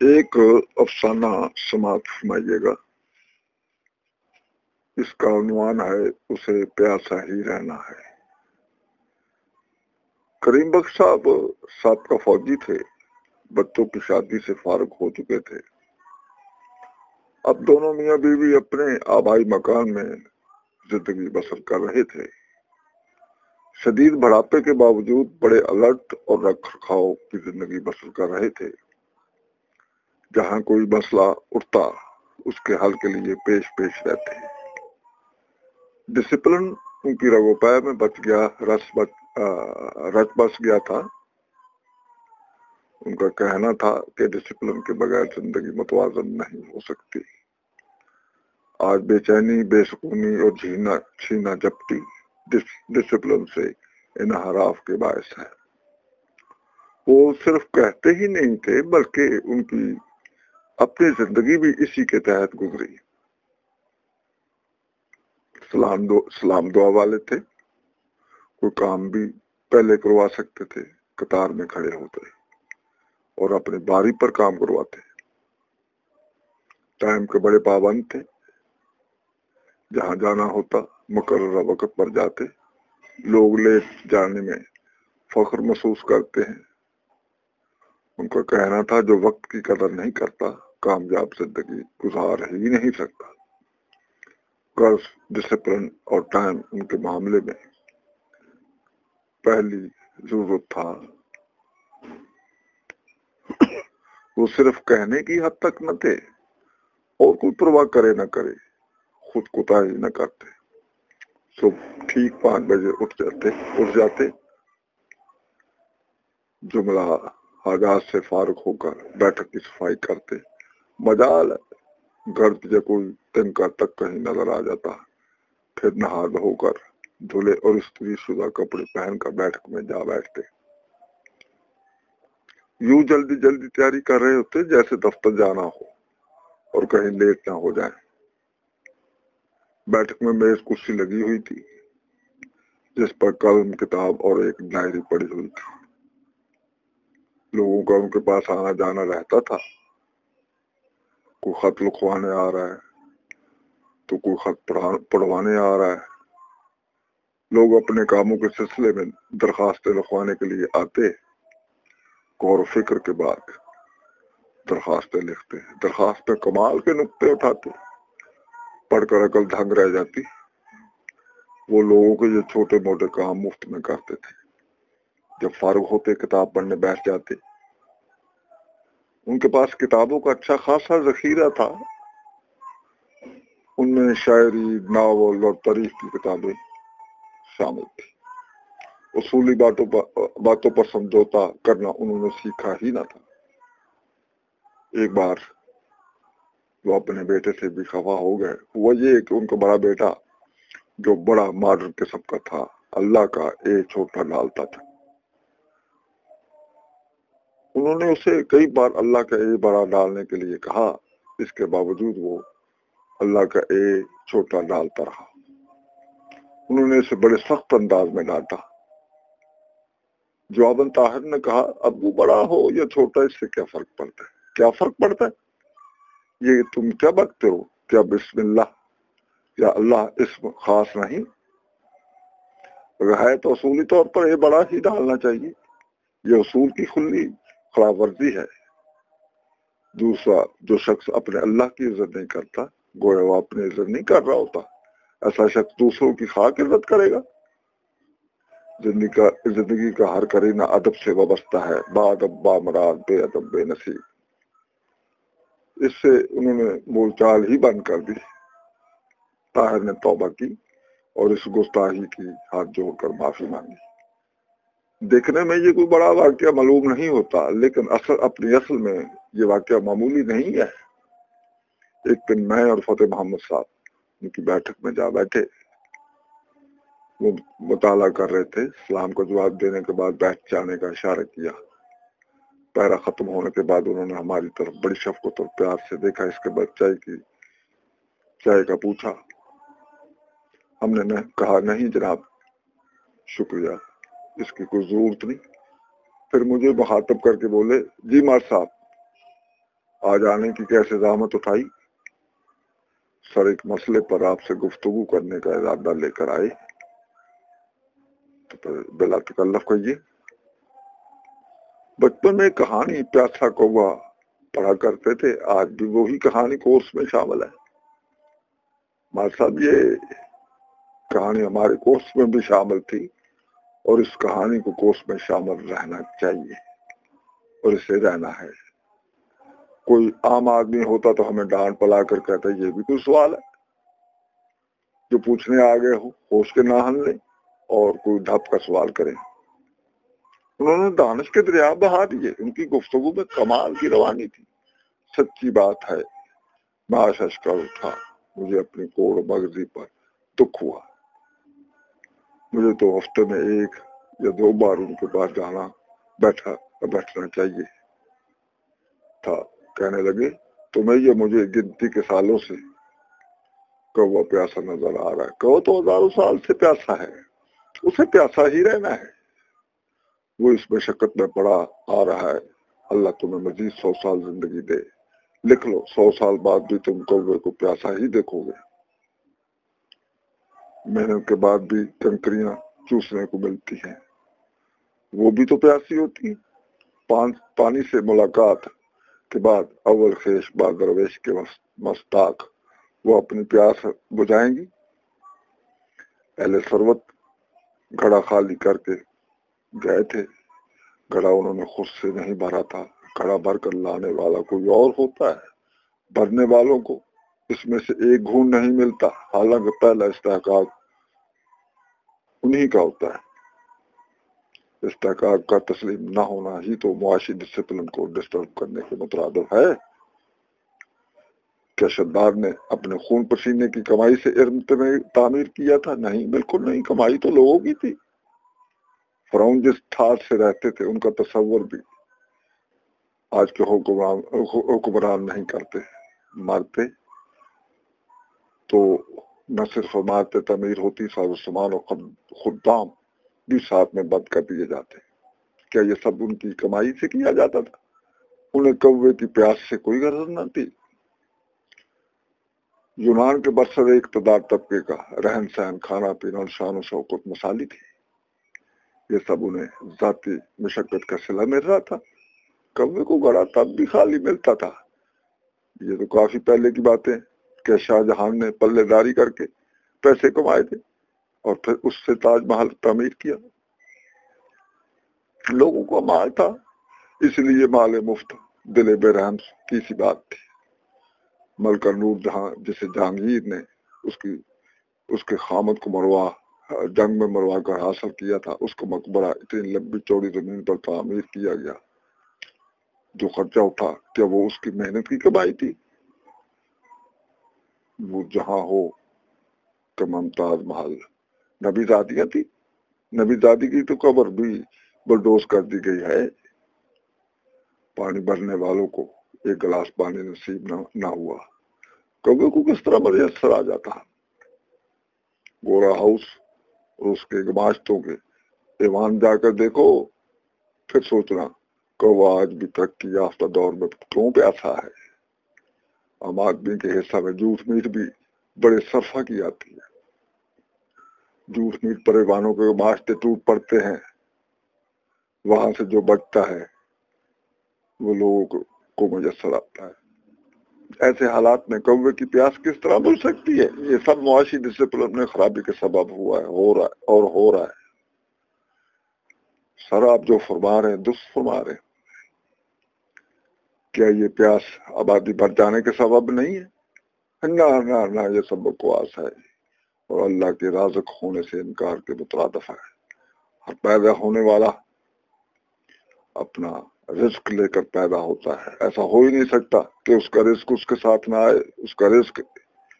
ایک افسانہ سماعت فرمائیے گا۔ اس کا عنوان ہے، اسے پیاسا ہی رہنا ہے۔ کریم بخش صاحب سابقہ فوجی تھے، بچوں کی شادی سے فارغ ہو چکے تھے۔ اب دونوں میاں بیوی اپنے آبائی مکان میں زندگی بسر کر رہے تھے۔ شدید بڑھاپے کے باوجود بڑے الرٹ اور رکھ رکھاؤ کی زندگی بسر کر رہے تھے۔ جہاں کوئی مسئلہ اٹھتا، اس کے حل کے لیے پیش پیش رہتے ڈسپلن ان کی رگو پہ میں بچ گیا، رس بچ رچ بس گیا تھا۔ ان کا کہنا تھا کہ ڈسپلن کے بغیر زندگی متوازن نہیں ہو سکتی۔ آج بے چینی، بے سکونی اور جھینا چھینا جپٹی ڈسپلن سے انحراف کے باعث ہے وہ صرف کہتے ہی نہیں تھے، بلکہ ان کی اپنی زندگی بھی اسی کے تحت گزری۔ سلام دو، سلام دعا والے تھے۔ کوئی کام بھی پہلے کروا سکتے تھے، قطار میں کھڑے ہوتے۔ اور اپنی باری پر کام کرواتے۔ ٹائم کے بڑے پابند تھے۔ جہاں جانا ہوتا، مقررہ وقت پر جاتے۔ لوگ لے جانے میں فخر محسوس کرتے ہیں۔ ان کا کہنا تھا، جو وقت کی قدر نہیں کرتا کامیاب زندگی گزار ہی نہیں سکتا۔ قرض ڈسپلن اور ٹائم ان کے معاملے میں۔ پہلی ضرورت تھا۔ وہ صرف کہنے کی حد تک نہ تھے۔ اور کوئی پرواہ کرے نہ کرے۔ خود کوتا ہی نہ کرتے۔ صبح ٹھیک پانچ بجے اٹھ جاتے اٹھ جاتے۔ جملہ آغاز سے فارغ ہو کر بیٹھک کی صفائی کرتے۔ مجال گھر جب کوئی تنکا تک کہیں نظر آ جاتا پھر نہا ہو کر دھلے اور استری شدہ کپڑے پہن کر بیٹھک میں جا بیٹھتے۔ یوں جلدی جلدی تیاری کر رہے ہوتے جیسے دفتر جانا ہو اور کہیں لیٹ نہ ہو جائے بیٹھک میں میز کرسی لگی ہوئی تھی، جس پر قلم، کتاب اور ایک ڈائری پڑی ہوئی تھی۔ لوگوں کا ان کے پاس آنا جانا رہتا تھا۔ کوئی خط لکھوانے آ رہا ہے تو کوئی خط پڑھوانے آ رہا ہے لوگ اپنے کاموں کے سلسلے میں درخواستیں لکھوانے کے لیے آتے غور و فکر کے بعد درخواستیں لکھتے درخواست پہ کمال کے نقطے اٹھاتے پڑھ کر عقل دھنگ رہ جاتی وہ لوگوں کے جو چھوٹے موٹے کام مفت میں کرتے تھے جب فارغ ہوتے کتاب پڑھنے بیٹھ جاتے ان کے پاس کتابوں کا اچھا خاصا ذخیرہ تھا۔ ان میں شاعری، ناول اور تاریخ کی کتابیں شامل تھی اصولی باتوں پر باتوں پر سمجھوتا کرنا انہوں نے سیکھا ہی نہ تھا۔ ایک بار وہ اپنے بیٹے سے بھی خفا ہو گئے۔ وہ یہ کہ ان کا بڑا بیٹا، جو بڑا ماڈرن قسم کا تھا، اللہ کا ایک چھوٹا ڈالتا تھا۔ انہوں نے اسے کئی بار اللہ کا اے بڑا ڈالنے کے لیے کہا، اس کے باوجود وہ اللہ کا اے چھوٹا ڈالتا رہا۔ انہوں نے اسے بڑے سخت انداز میں ڈانٹا۔ جوابن طاہر نے کہا ابو بڑا ہو یا چھوٹا، اس سے کیا فرق پڑتا ہے؟ کیا فرق پڑتا ہے؟ یہ تم کیا بکتے ہو؟ کیا بسم اللہ؟ یا اللہ اس خاص نہیں؟ ہے تو اصولی طور پر یہ بڑا ہی ڈالنا چاہیے۔ یہ اصول کی کھلی خلاف ورزی ہے۔ دوسرا، جو شخص اپنے اللہ کی عزت نہیں کرتا، گویا وہ اپنی عزت نہیں کر رہا ہوتا۔ ایسا شخص دوسروں کی خاک عزت کرے گا۔ زندگی کا زندگی کا ہر کرینہ ادب سے وابستہ ہے۔ با ادب، با مراد، بے ادب، بے نصیب۔ اس سے انہوں نے بول چال ہی بند کر دی۔ طاہر نے توبہ کی اور اس گستاحی کی ہاتھ جوڑ کر معافی مانگی۔ دیکھنے میں یہ کوئی بڑا واقعہ معلوم نہیں ہوتا، لیکن اصل اپنی اصل میں یہ واقعہ معمولی نہیں ہے۔ ایک دن میں اور فتح محمد صاحب ان کی بیٹھک میں جا بیٹھے۔ وہ مطالعہ کر رہے تھے، سلام کو جواب دینے کے بعد بیٹھ جانے کا اشارہ کیا۔ پیرا ختم ہونے کے بعد انہوں نے ہماری طرف بڑی شفقت اور پیار سے دیکھا۔ اس کے بعد چائے کی، چائے کا پوچھا۔ ہم نے کہا، نہیں جناب، شکریہ۔ اس کی کوئی ضرورت نہیں۔ پھر مجھے مخاطب کر کے بولے جی مار صاحب آ جانے کی کیسے زحمت اٹھائی؟ سر، ایک مسئلے پر آپ سے گفتگو کرنے کا ارادہ لے کر آئے۔ تو بلا تکلف کہیے بچپن میں کہانی پیاسا کوا پڑھا کرتے تھے، آج بھی وہی کہانی کورس میں شامل ہے۔ مال صاحب، یہ کہانی ہمارے کورس میں بھی شامل تھی۔ اور اس کہانی کو کورس میں شامل رہنا چاہیے اور اسے رہنا ہے۔ کوئی عام آدمی ہوتا تو ہمیں ڈانٹ پلا کر کہتا یہ بھی کوئی سوال ہے؟ جو پوچھنے آگے ہو، ہوش کے نہ ہل لیں اور کوئی ڈھپ کا سوال کریں انہوں نے دانش کے دریا بہا دیے، ان کی گفتگو میں کمال کی روانی تھی۔ سچی بات ہے معاش کر اٹھا مجھے اپنی کوڑ مغزی پر دکھ ہوا۔ مجھے تو ہفتے میں ایک یا دو بار ان کے پاس جانا بیٹھا بیٹھنا چاہیے تھا۔ کہنے لگے، تمہیں یہ مجھے گنتی کے سالوں سے کوا پیاسا نظر آ رہا ہے۔ کہو تو ہزاروں سال سے پیاسا ہے۔ اسے پیاسا ہی رہنا ہے۔ وہ اس مشقت میں پڑا آ رہا ہے۔ اللہ تمہیں مزید سو سال زندگی دے۔ لکھ لو، سو سال بعد بھی تم کوے کو پیاسا ہی دیکھو گے۔ محنت کے بعد بھی کنکریاں چوسنے کو ملتی ہیں۔ وہ بھی تو پیاسی ہوتی پانی سے ملاقات کے بعد اول خیش بعد درویش کے مستاق وہ اپنی پیاس بجائیں گی۔ اہل سروت گھڑا خالی کر کے گئے تھے۔ گھڑا انہوں نے خود سے نہیں بھرا تھا۔ گھڑا بھر کر لانے والا کوئی اور ہوتا ہے۔ بھرنے والوں کو اس میں سے ایک گھون نہیں ملتا۔ حالانکہ پہلا استحقاق انہی کا ہوتا ہے۔ استحقاق کا تسلیم نہ ہونا ہی تو معاشی ڈسپلن کو ڈسٹرب کرنے کے مترادف ہے۔ کیا شدار نے اپنے خون پسینے کی کمائی سے علم میں تعمیر کیا تھا؟ نہیں، بالکل نہیں، کمائی تو لوگوں کی تھی۔ فرعون جس ٹھاٹ سے رہتے تھے، ان کا تصور بھی آج کے حکمران حکمران نہیں کرتے مارتے تو نہ صرف مارتے تعمیر ہوتی، ساز و سامان و خدام بھی ساتھ میں بند کر دیے جاتے کیا یہ سب ان کی کمائی سے کیا جاتا تھا؟ انہیں کوے کی پیاس سے کوئی غرض نہ تھی۔ یونان کے برسر اقتدار طبقے کا رہن سہن، کھانا پینا شان و شوقت مسالی تھی۔ یہ سب انہیں ذاتی مشقت کا سلا مل رہا تھا۔ کوے کو گڑا تب بھی خالی ملتا تھا۔ یہ تو کافی پہلے کی باتیں کہ شاہ جہان نے پلے داری کر کے پیسے کمائے تھے اور پھر اس سے تاج محل تعمیر کیا۔ لوگوں کو مال تھا، اس لیے مال مفت، دل بے رحم کی سی بات تھی۔ ملکہ نور جہاں، جسے جہانگیر نے اس کی، اس کے خامد کو مروا، جنگ میں مروا کر حاصل کیا تھا، اس کو مقبرہ اتنی لمبی چوڑی زمین پر تعمیر کیا گیا۔ جو خرچہ اٹھا، کیا وہ اس کی محنت کی کمائی تھی؟ وہ جہاں ہو کہ ممتاز محل۔ نبی زادیاں تھی نبی زادی کی تو قبر بھی بلڈوز کر دی گئی ہے۔ پانی بھرنے والوں کو ایک گلاس پانی نصیب نہ ہوا۔ کبھی کو کس طرح میسر آ جاتا۔ گورا ہاؤس اور اس کے گماشتوں کے۔ ایوان جا کر دیکھو، پھر سوچنا کہ وہ آج بھی ترقی یافتہ دور میں کیوں پیاسا ہے؟ عام آدمی کے حصہ میں جھوٹ میٹ بھی بڑے صرفہ کی آتی ہے۔ جھوٹ میٹ پر ایوانوں کے گماشتے ٹوٹ پڑتے ہیں۔ وہاں سے جو بچتا ہے، وہ لوگوں کو میسر آتا ہے۔ ایسے حالات میں کوے کی پیاس کس طرح بول سکتی ہے؟ یہ سب معاشی ڈسپلن میں خرابی کے سبب ہوا ہے، ہو رہا ہے اور ہو رہا ہے۔ سر، آپ جو فرما رہے ہیں دست فرما رہے ہیں۔ کیا یہ پیاس آبادی بڑھ جانے کے سبب نہیں ہے؟ نہ نہ نہ، یہ سب بکواس ہے۔ اور اللہ کے رازق ہونے سے انکار کے مترادف ہے۔ ہر پیدا ہونے والا اپنا رزق لے کر پیدا ہوتا ہے۔ ایسا ہو ہی نہیں سکتا کہ اس کا رزق اس کے ساتھ نہ آئے۔ اس کا رزق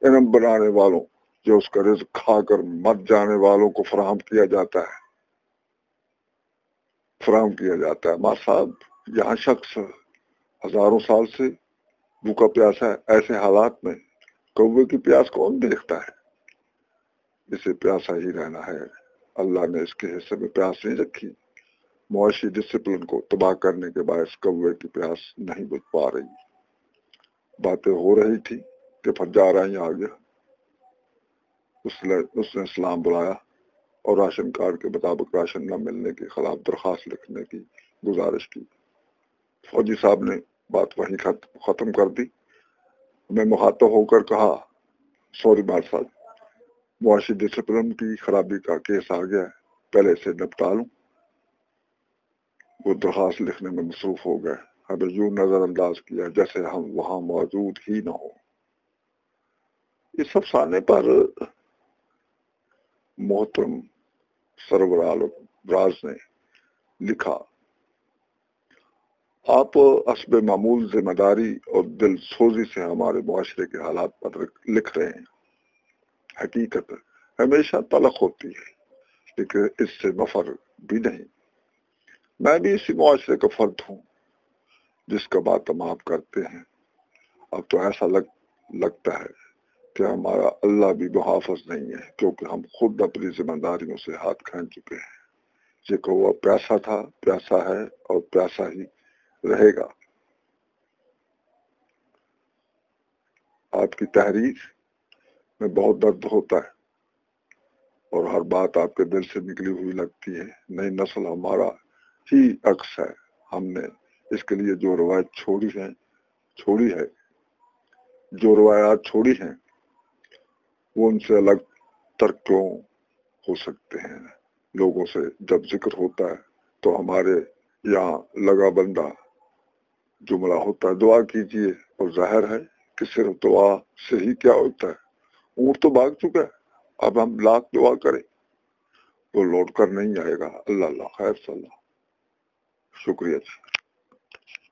انم بنانے والوں، جو اس کا رزق کھا کر مر جانے والوں کو فراہم کیا جاتا ہے۔ فراہم کیا جاتا ہے۔ ماں صاحب، یہاں شخص ہزاروں سال سے بھوکا پیاسا ہے ایسے حالات میں کوے کی پیاس کون دیکھتا ہے؟ اسے پیاسا ہی رہنا ہے۔ اللہ نے اس کے حصے میں پیاس نہیں رکھی۔ معاشی ڈسپلن کو تباہ کرنے کے باعث کوے کی پیاس نہیں بچ پا رہی۔ باتیں ہو رہی تھی کہ پھر جا رہا آ گیا اس نے اس نے اسلام بلایا اور راشن کارڈ کے مطابق راشن نہ ملنے کے خلاف درخواست لکھنے کی گزارش کی۔ فوجی صاحب نے بات وہیں ختم کر دی۔ میں مخاطب ہو کر کہا سوری بات صاحب معاشی ڈسپلن کی خرابی کا کیس آ گیا پہلے سے نپٹا لوں وہ درخواست لکھنے میں مصروف ہو گئے۔ ہمیں یوں نظر انداز کیا جیسے ہم وہاں موجود ہی نہ ہو اس افسانے پر محترم سرور عالم راز نے لکھا۔ آپ اسب معمول ذمہ داری اور دل سوزی سے ہمارے معاشرے کے حالات پر لکھ رہے ہیں۔ حقیقت ہمیشہ تلق ہوتی ہے، لیکن اس سے مفر بھی نہیں۔ میں بھی اسی معاشرے کا فرد ہوں جس کا بات ہم آپ کرتے ہیں۔ اب تو ایسا لگ لگتا ہے کہ ہمارا اللہ بھی محافظ نہیں ہے، کیونکہ ہم خود اپنی ذمہ داریوں سے ہاتھ کھینچ چکے ہیں۔ یہ کہ وہ پیاسا تھا پیاسا ہے اور پیاسا ہی رہے گا۔ آپ کی تحریر میں بہت درد ہوتا ہے اور ہر بات آپ کے دل سے نکلی ہوئی لگتی ہے۔ نئی نسل ہمارا ہی عکس ہے۔ ہم نے اس کے لیے جو روایت چھوڑی ہے چھوڑی ہے، جو روایات چھوڑی ہیں، وہ ان سے الگ ترک کیوں ہو سکتے ہیں؟ لوگوں سے جب ذکر ہوتا ہے تو ہمارے یہاں لگا بندہ جملہ ہوتا ہے، دعا کیجیے، اور ظاہر ہے کہ صرف دعا سے ہی کیا ہوتا ہے۔ اونٹ تو بھاگ چکا ہے، اب ہم لاکھ دعا کریں۔ وہ لوٹ کر نہیں آئے گا۔ اللہ اللہ، خیر صلی اللہ۔ شکریہ جی۔